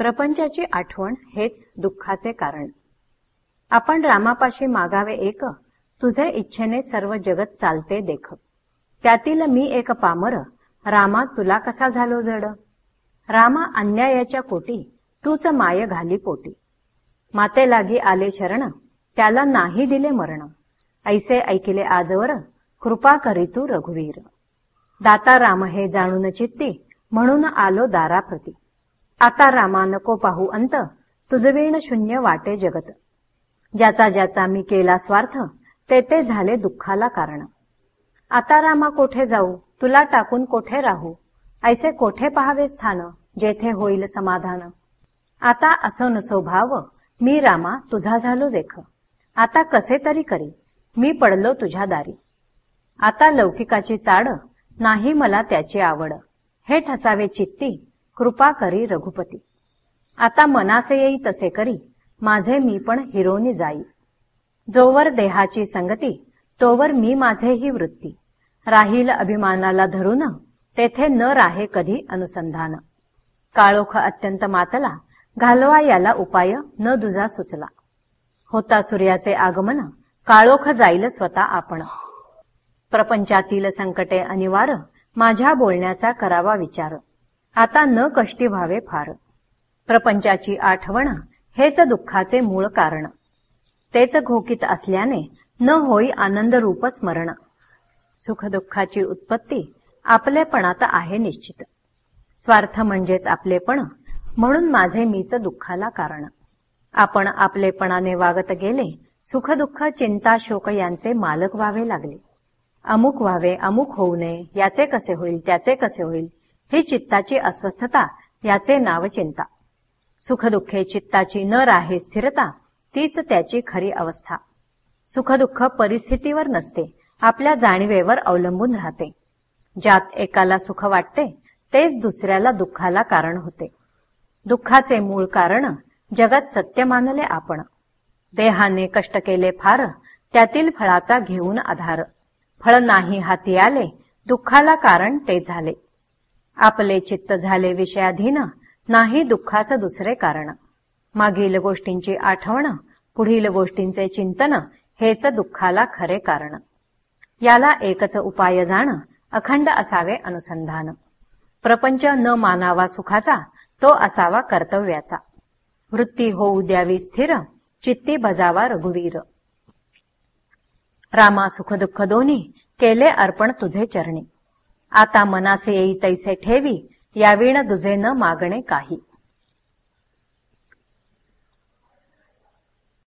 प्रपंचाची आठवण हेच दुःखाचे कारण. आपण रामापाशी मागावे एक तुझे इच्छेने सर्व जगत चालते देख. त्यातील मी एक पामर रामा तुला कसा झालो जड? रामा अन्यायाच्या कोटी तूच माय घाली पोटी. माते लागी आले शरण त्याला नाही दिले मरण. ऐसे ऐकिले आजवर कृपा करी तू रघुवीर. दाता राम हे जाणून चित्ती म्हणून आलो दाराप्रती. आता रामा नको पाहू अंत. तुझवीण शून्य वाटे जगत. ज्याचा ज्याचा मी केला स्वार्थ ते ते झाले दुःखाला कारण. आता रामा कोठे जाऊ? तुला टाकून कोठे राहू? ऐसे कोठे पहावे स्थान जेथे होईल समाधान? आता असं नसो भाव मी रामा तुझा झालो देख. आता कसे तरी करी मी पडलो तुझ्या दारी. आता लौकिकाची चाड नाही मला त्याची आवड. हे ठसावे चित्ती कृपा करी रघुपती. आता मनासे येई तसे करी माझे मी पण हिरोनी जाई. जोवर देहाची संगती तोवर मी माझेही वृत्ती. राहील अभिमानाला धरून तेथे न राहे कधी अनुसंधान. काळोख अत्यंत मातला घालवा याला उपाय न दुजा सुचला. होता सूर्याचे आगमन काळोख जाईल स्वतः आपण. प्रपंचातील संकटे अनिवार्य माझ्या बोलण्याचा करावा विचार. आता न कष्टी व्हावे फार. प्रपंचाची आठवण हेच दुःखाचे मूळ कारण. तेच घोकित असल्याने न होई आनंद रूप स्मरण. सुखदुःखाची उत्पत्ती आपलेपणात आहे निश्चित. स्वार्थ म्हणजेच आपलेपण म्हणून माझे मीच दुःखाला कारण. आपण आपलेपणाने वागत गेले सुखदुःख चिंता शोक यांचे मालक व्हावे लागले. अमुक व्हावे अमुक होऊ नये याचे कसे होईल त्याचे कसे होईल? ही चित्ताची अस्वस्थता याचे नाव चिंता. सुखदुःखे चित्ताची न राहे स्थिरता तीच त्याची खरी अवस्था. सुखदुःख परिस्थितीवर नसते आपल्या जाणीवेवर अवलंबून राहते. ज्यात एकाला सुख वाटते तेच दुसऱ्याला दुःखाला कारण होते. दुःखाचे मूळ कारण जगात सत्य मानले आपण. देहाने कष्ट केले फार त्यातील फळाचा घेऊन आधार. फळ नाही हाती आले दुःखाला कारण ते झाले. आपले चित्त झाले विषयाधीन नाही दुःखाचं दुसरे कारण. मागील गोष्टींची आठवण पुढील गोष्टींचे चिंतन हेच दुःखाला खरे कारण. याला एकच उपाय जाण अखंड असावे अनुसंधान. प्रपंच न मानावा सुखाचा तो असावा कर्तव्याचा. वृत्ती होऊ द्यावी स्थिर चित्ती बजावा रघुवीर. रामा सुख दुःख दोन्ही केले अर्पण तुझे चरणी. आता मनासे येई तैसे ठेवी याविण तुझे न मागणे काही.